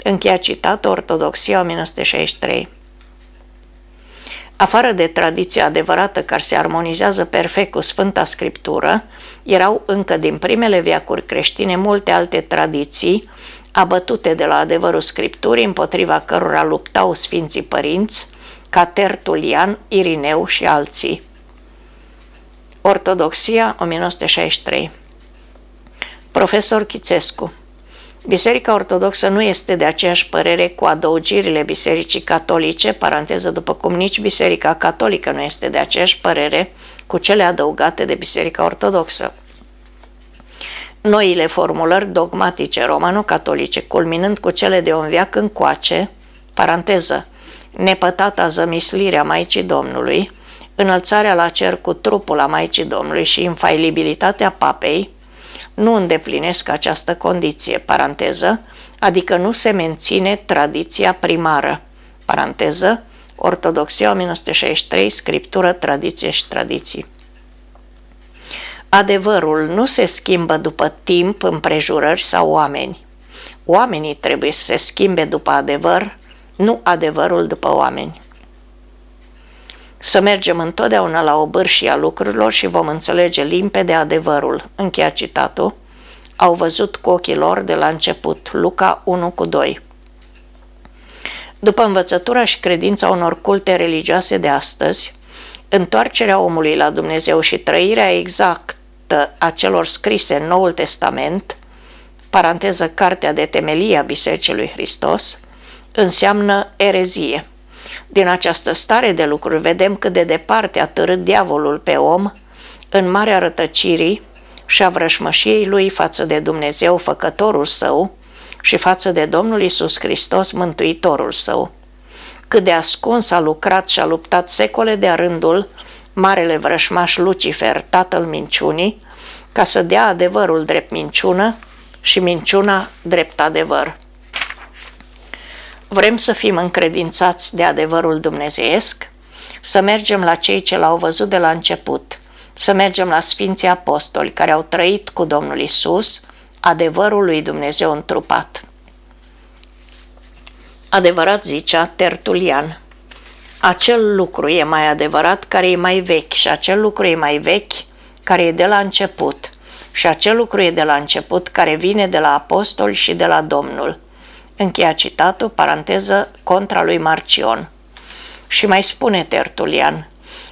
încheia citat Ortodoxia 1963. Afară de tradiția adevărată care se armonizează perfect cu Sfânta Scriptură, erau încă din primele viacuri creștine multe alte tradiții abătute de la adevărul Scripturii împotriva cărora luptau Sfinții Părinți, ca Tertulian, Irineu și alții. Ortodoxia 1963 Profesor Chițescu Biserica Ortodoxă nu este de aceeași părere cu adăugirile Bisericii Catolice, paranteză după cum nici Biserica Catolică nu este de aceeași părere cu cele adăugate de Biserica Ortodoxă. Noile formulări dogmatice romano-catolice, culminând cu cele de un veac încoace, paranteză, nepătata zămislirea Maicii Domnului, înălțarea la cer cu trupul a Maicii Domnului și infailibilitatea papei, nu îndeplinesc această condiție, paranteză, adică nu se menține tradiția primară, paranteză, Ortodoxia 1963, Scriptură, Tradiție și Tradiții. Adevărul nu se schimbă după timp, împrejurări sau oameni. Oamenii trebuie să se schimbe după adevăr, nu adevărul după oameni. Să mergem întotdeauna la o bârșie a lucrurilor și vom înțelege limpede adevărul. Încheia citatul. Au văzut cu ochii lor de la început. Luca 1 cu 2 După învățătura și credința unor culte religioase de astăzi, întoarcerea omului la Dumnezeu și trăirea exactă a celor scrise în Noul Testament, paranteză Cartea de Temelie a Bisericii lui Hristos, înseamnă erezie. Din această stare de lucruri vedem cât de departe a târât diavolul pe om în marea rătăcirii și a vrășmășiei lui față de Dumnezeu, făcătorul său, și față de Domnul Isus Hristos, mântuitorul său. Cât de ascuns a lucrat și a luptat secole de rândul marele vrășmaș Lucifer, tatăl minciunii, ca să dea adevărul drept minciună și minciuna drept adevăr. Vrem să fim încredințați de adevărul dumnezeiesc, să mergem la cei ce l-au văzut de la început, să mergem la Sfinții Apostoli care au trăit cu Domnul Isus, adevărul lui Dumnezeu întrupat. Adevărat zicea Tertulian, acel lucru e mai adevărat care e mai vechi și acel lucru e mai vechi care e de la început și acel lucru e de la început care vine de la apostol și de la Domnul. Încheia citatul, paranteză, contra lui Marcion. Și mai spune Tertulian,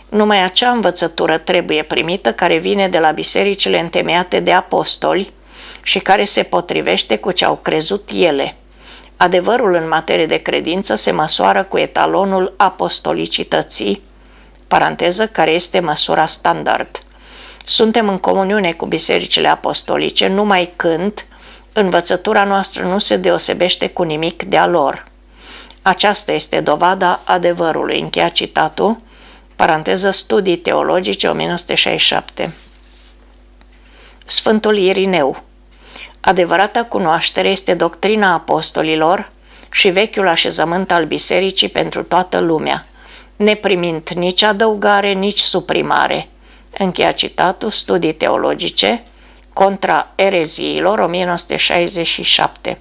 numai acea învățătură trebuie primită care vine de la bisericile întemeiate de apostoli și care se potrivește cu ce au crezut ele. Adevărul în materie de credință se măsoară cu etalonul apostolicității, paranteză, care este măsura standard. Suntem în comuniune cu bisericile apostolice numai când învățătura noastră nu se deosebește cu nimic de-a lor. Aceasta este dovada adevărului. Încheia citatul, paranteză Studii teologice 1967. Sfântul Irineu Adevărata cunoaștere este doctrina apostolilor și vechiul așezământ al bisericii pentru toată lumea, neprimind nici adăugare, nici suprimare. Încheia citatul Studii teologice contra ereziilor 1967.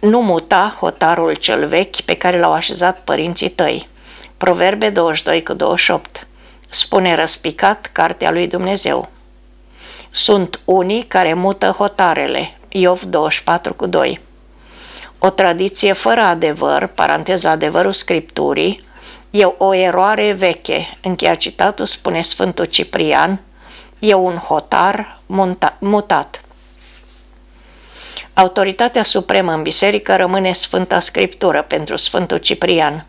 Nu muta hotarul cel vechi pe care l-au așezat părinții tăi. Proverbe 22 cu 28. Spune răspicat cartea lui Dumnezeu. Sunt unii care mută hotarele. Iov 24 cu 2. O tradiție fără adevăr, paranteza adevărul Scripturii, e o eroare veche. Încheia citatul spune Sfântul Ciprian, e un hotar mutat. Autoritatea supremă în biserică rămâne Sfânta Scriptură pentru Sfântul Ciprian.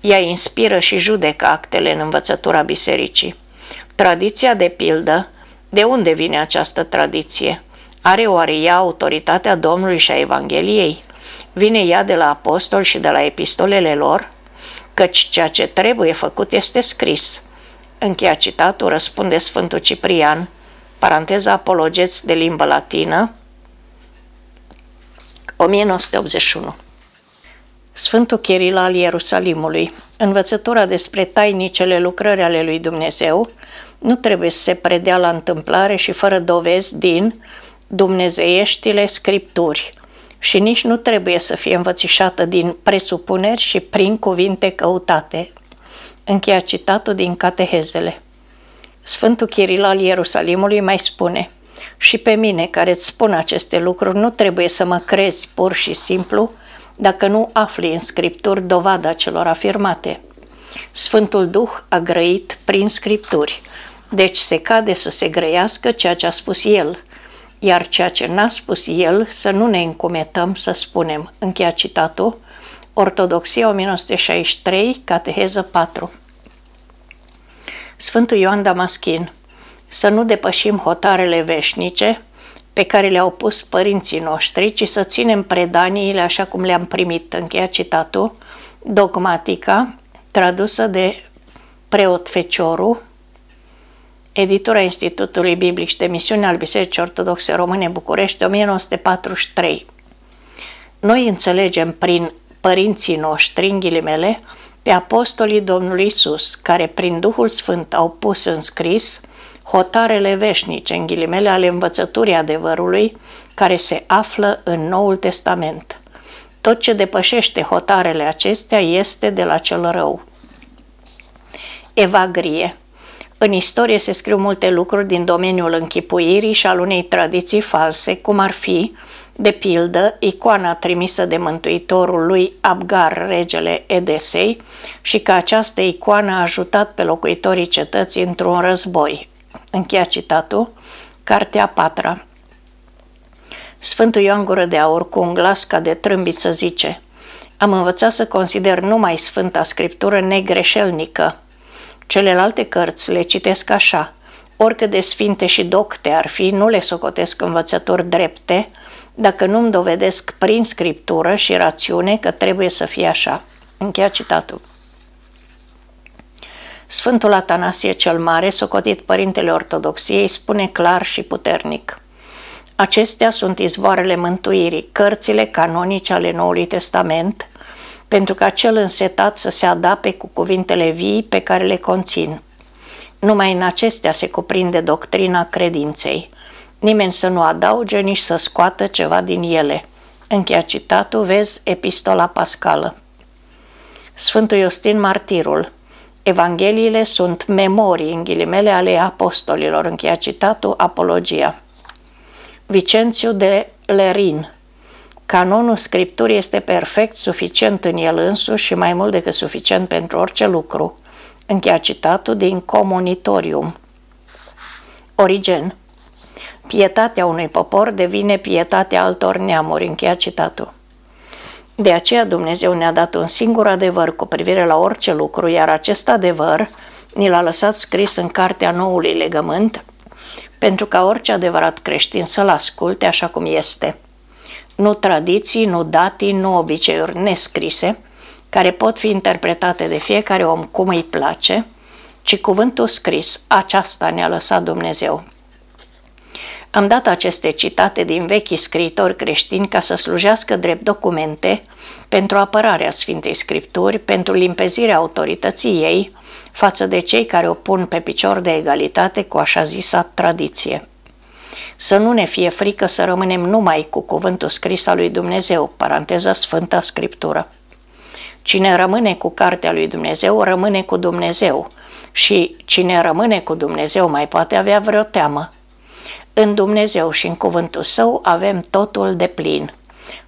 Ea inspiră și judecă actele în învățătura bisericii. Tradiția, de pildă, de unde vine această tradiție? Are oare ea autoritatea Domnului și a Evangheliei? Vine ea de la apostoli și de la epistolele lor? Căci ceea ce trebuie făcut este scris. Încheia citatul, răspunde Sfântul Ciprian, paranteza apologeți de limbă latină, 1981. Sfântul Chiril al Ierusalimului, învățătura despre tainicele lucrări ale lui Dumnezeu, nu trebuie să se predea la întâmplare și fără dovezi din dumnezeieștile scripturi și nici nu trebuie să fie învățișată din presupuneri și prin cuvinte căutate. Încheia citatul din Catehezele. Sfântul Chiril al Ierusalimului mai spune Și pe mine care îți spun aceste lucruri nu trebuie să mă crezi pur și simplu dacă nu afli în scripturi dovada celor afirmate. Sfântul Duh a grăit prin scripturi deci se cade să se grăiască ceea ce a spus el, iar ceea ce n-a spus el să nu ne încumetăm să spunem. Încheia citatul, Ortodoxia 1963, Cateheză 4. Sfântul Ioan Damaschin Să nu depășim hotarele veșnice pe care le-au pus părinții noștri, ci să ținem predaniile așa cum le-am primit. Încheia citatul, Dogmatica, tradusă de preot Fecioru, editura Institutului Biblic și de Misiune al Bisericii Ortodoxe Române București, 1943. Noi înțelegem prin părinții noștri, în ghilimele, pe apostolii Domnului Isus, care prin Duhul Sfânt au pus în scris hotarele veșnice, în ghilimele, ale învățăturii adevărului, care se află în Noul Testament. Tot ce depășește hotarele acestea este de la cel rău. Evagrie în istorie se scriu multe lucruri din domeniul închipuirii și al unei tradiții false, cum ar fi, de pildă, icoana trimisă de Mântuitorul lui Abgar, regele Edesei, și că această icoană a ajutat pe locuitorii cetății într-un război. Încheia citatul, Cartea patra. Sfântul Ioan Gură de Aur, cu un glas ca de trâmbiță, zice Am învățat să consider numai Sfânta Scriptură negreșelnică, Celelalte cărți le citesc așa, oricât de sfinte și docte ar fi, nu le socotesc învățători drepte, dacă nu-mi dovedesc prin scriptură și rațiune că trebuie să fie așa. Încheia citatul. Sfântul Atanasie cel Mare, socotit Părintele Ortodoxiei, spune clar și puternic. Acestea sunt izvoarele mântuirii, cărțile canonice ale Noului Testament, pentru ca cel însetat să se adape cu cuvintele vii pe care le conțin. Numai în acestea se cuprinde doctrina credinței. Nimeni să nu adauge, nici să scoată ceva din ele. Încheia citatul, vezi Epistola Pascală. Sfântul Iustin Martirul Evangheliile sunt memorii, în ghilimele, ale apostolilor, încheia citatul Apologia. Vicențiu de Lerin Canonul Scripturii este perfect, suficient în el însuși și mai mult decât suficient pentru orice lucru. Încheia citatul din Comunitorium. Origen Pietatea unui popor devine pietatea altor neamuri. Încheia citatul. De aceea Dumnezeu ne-a dat un singur adevăr cu privire la orice lucru, iar acest adevăr ni l-a lăsat scris în cartea noului legământ, pentru ca orice adevărat creștin să-l asculte așa cum este. Nu tradiții, nu datii, nu obiceiuri nescrise, care pot fi interpretate de fiecare om cum îi place, ci cuvântul scris, aceasta ne-a lăsat Dumnezeu. Am dat aceste citate din vechi scriitori creștini ca să slujească drept documente pentru apărarea Sfintei Scripturi, pentru limpezirea autorității ei față de cei care o pun pe picior de egalitate cu așa zisa tradiție. Să nu ne fie frică să rămânem numai cu cuvântul scris al lui Dumnezeu, paranteză Sfânta Scriptură. Cine rămâne cu cartea lui Dumnezeu, rămâne cu Dumnezeu și cine rămâne cu Dumnezeu mai poate avea vreo teamă. În Dumnezeu și în cuvântul său avem totul de plin.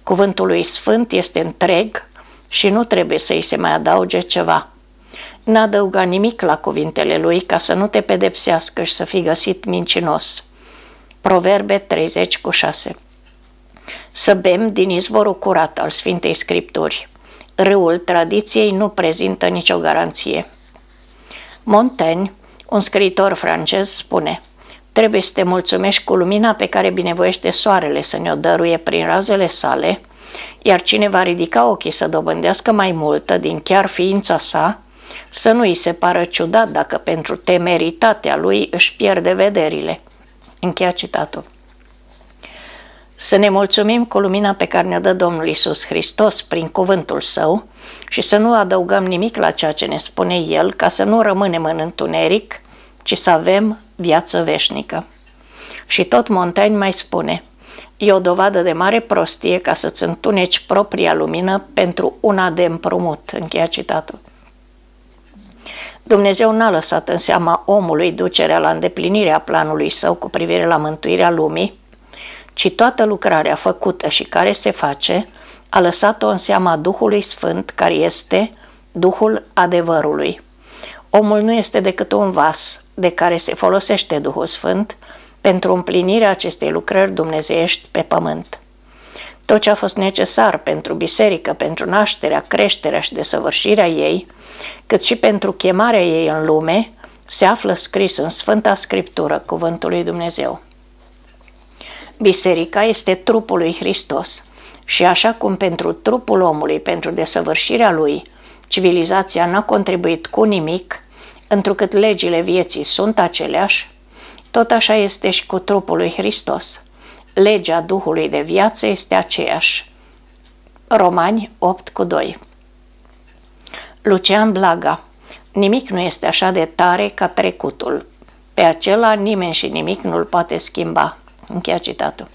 Cuvântul lui Sfânt este întreg și nu trebuie să-i se mai adauge ceva. N-adăuga nimic la cuvintele lui ca să nu te pedepsească și să fii găsit mincinos. Proverbe 30 cu 6 Să bem din izvorul curat al Sfintei Scripturi. Râul tradiției nu prezintă nicio garanție. Montaigne, un scriitor francez, spune – Trebuie să te mulțumești cu lumina pe care binevoiește soarele să ne-o dăruie prin razele sale, iar cine va ridica ochii să dobândească mai multă din chiar ființa sa, să nu îi se pară ciudat dacă pentru temeritatea lui își pierde vederile. Încheia citatul. Să ne mulțumim cu lumina pe care ne dă Domnul Isus Hristos prin cuvântul Său și să nu adăugăm nimic la ceea ce ne spune El ca să nu rămânem în întuneric, ci să avem viață veșnică. Și tot Montaigne mai spune, e o dovadă de mare prostie ca să-ți întuneci propria lumină pentru una de împrumut. Încheia citatul. Dumnezeu n-a lăsat în seama omului ducerea la îndeplinirea planului său cu privire la mântuirea lumii, ci toată lucrarea făcută și care se face a lăsat-o în seama Duhului Sfânt, care este Duhul adevărului. Omul nu este decât un vas de care se folosește Duhul Sfânt pentru împlinirea acestei lucrări dumnezeiești pe pământ. Tot ce a fost necesar pentru biserică, pentru nașterea, creșterea și desăvârșirea ei, cât și pentru chemarea ei în lume, se află scris în Sfânta Scriptură, Cuvântul lui Dumnezeu. Biserica este trupul lui Hristos și așa cum pentru trupul omului, pentru desăvârșirea lui, civilizația n-a contribuit cu nimic, întrucât legile vieții sunt aceleași, tot așa este și cu trupul lui Hristos. Legea Duhului de viață este aceeași. Romani 8 cu 2 Lucian Blaga Nimic nu este așa de tare ca trecutul. Pe acela nimeni și nimic nu-l poate schimba. Încheia citatul.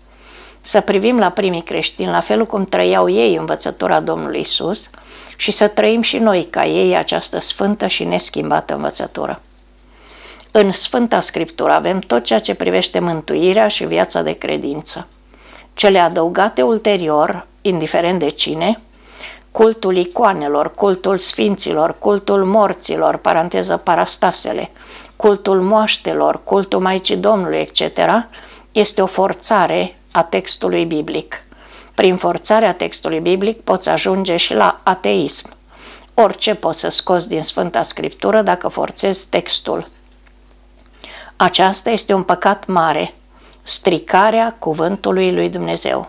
Să privim la primii creștini la felul cum trăiau ei învățătura Domnului Isus, și să trăim și noi ca ei această sfântă și neschimbată învățătură. În Sfânta Scriptură avem tot ceea ce privește mântuirea și viața de credință. Cele adăugate ulterior, indiferent de cine, cultul icoanelor, cultul sfinților, cultul morților, paranteză parastasele, cultul moaștelor, cultul Maicii Domnului, etc., este o forțare a textului biblic. Prin forțarea textului biblic poți ajunge și la ateism. Orice poți să scoți din Sfânta Scriptură dacă forțezi textul. Aceasta este un păcat mare, stricarea cuvântului lui Dumnezeu.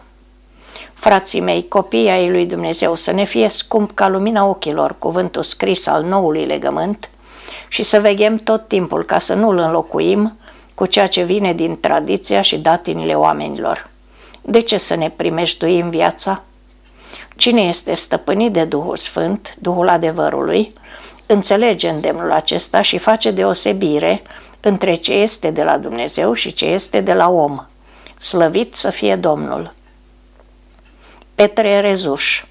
Frații mei, copiii ai lui Dumnezeu, să ne fie scump ca lumina ochilor cuvântul scris al noului legământ și să veghem tot timpul ca să nu-l înlocuim cu ceea ce vine din tradiția și datinile oamenilor. De ce să ne primejduim viața? Cine este stăpânit de Duhul Sfânt, Duhul adevărului, înțelege îndemnul acesta și face deosebire între ce este de la Dumnezeu și ce este de la om. Slăvit să fie Domnul! Petre Rezuș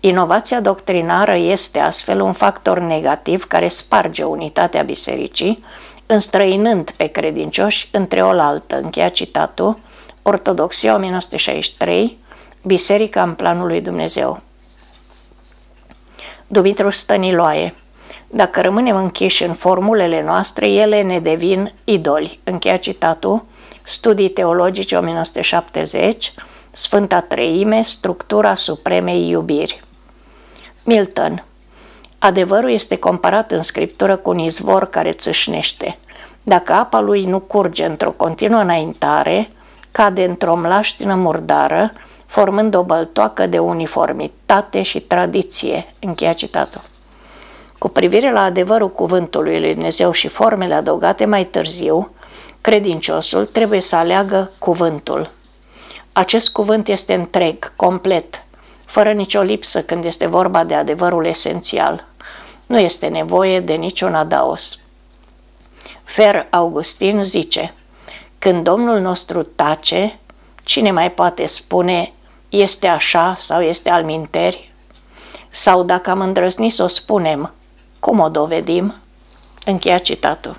Inovația doctrinară este astfel un factor negativ care sparge unitatea bisericii, înstrăinând pe credincioși între oaltă, încheia citatul, Ortodoxia 1963, Biserica în planul lui Dumnezeu. Dumitru Stăniloae Dacă rămânem închiși în formulele noastre, ele ne devin idoli. Încheia citatul, Studii teologice 1970, Sfânta Treime, structura supremei iubiri. Milton Adevărul este comparat în scriptură cu un izvor care țâșnește. Dacă apa lui nu curge într-o continuă înaintare, cade într-o mlaștină murdară, formând o băltoacă de uniformitate și tradiție. Încheia citatul. Cu privire la adevărul cuvântului lui Dumnezeu și formele adăugate mai târziu, credinciosul trebuie să aleagă cuvântul. Acest cuvânt este întreg, complet, fără nicio lipsă când este vorba de adevărul esențial. Nu este nevoie de niciun adaos. Fer Augustin zice, când Domnul nostru tace, cine mai poate spune este așa sau este al minteri? Sau dacă am îndrăznit să o spunem, cum o dovedim? Încheia citatul.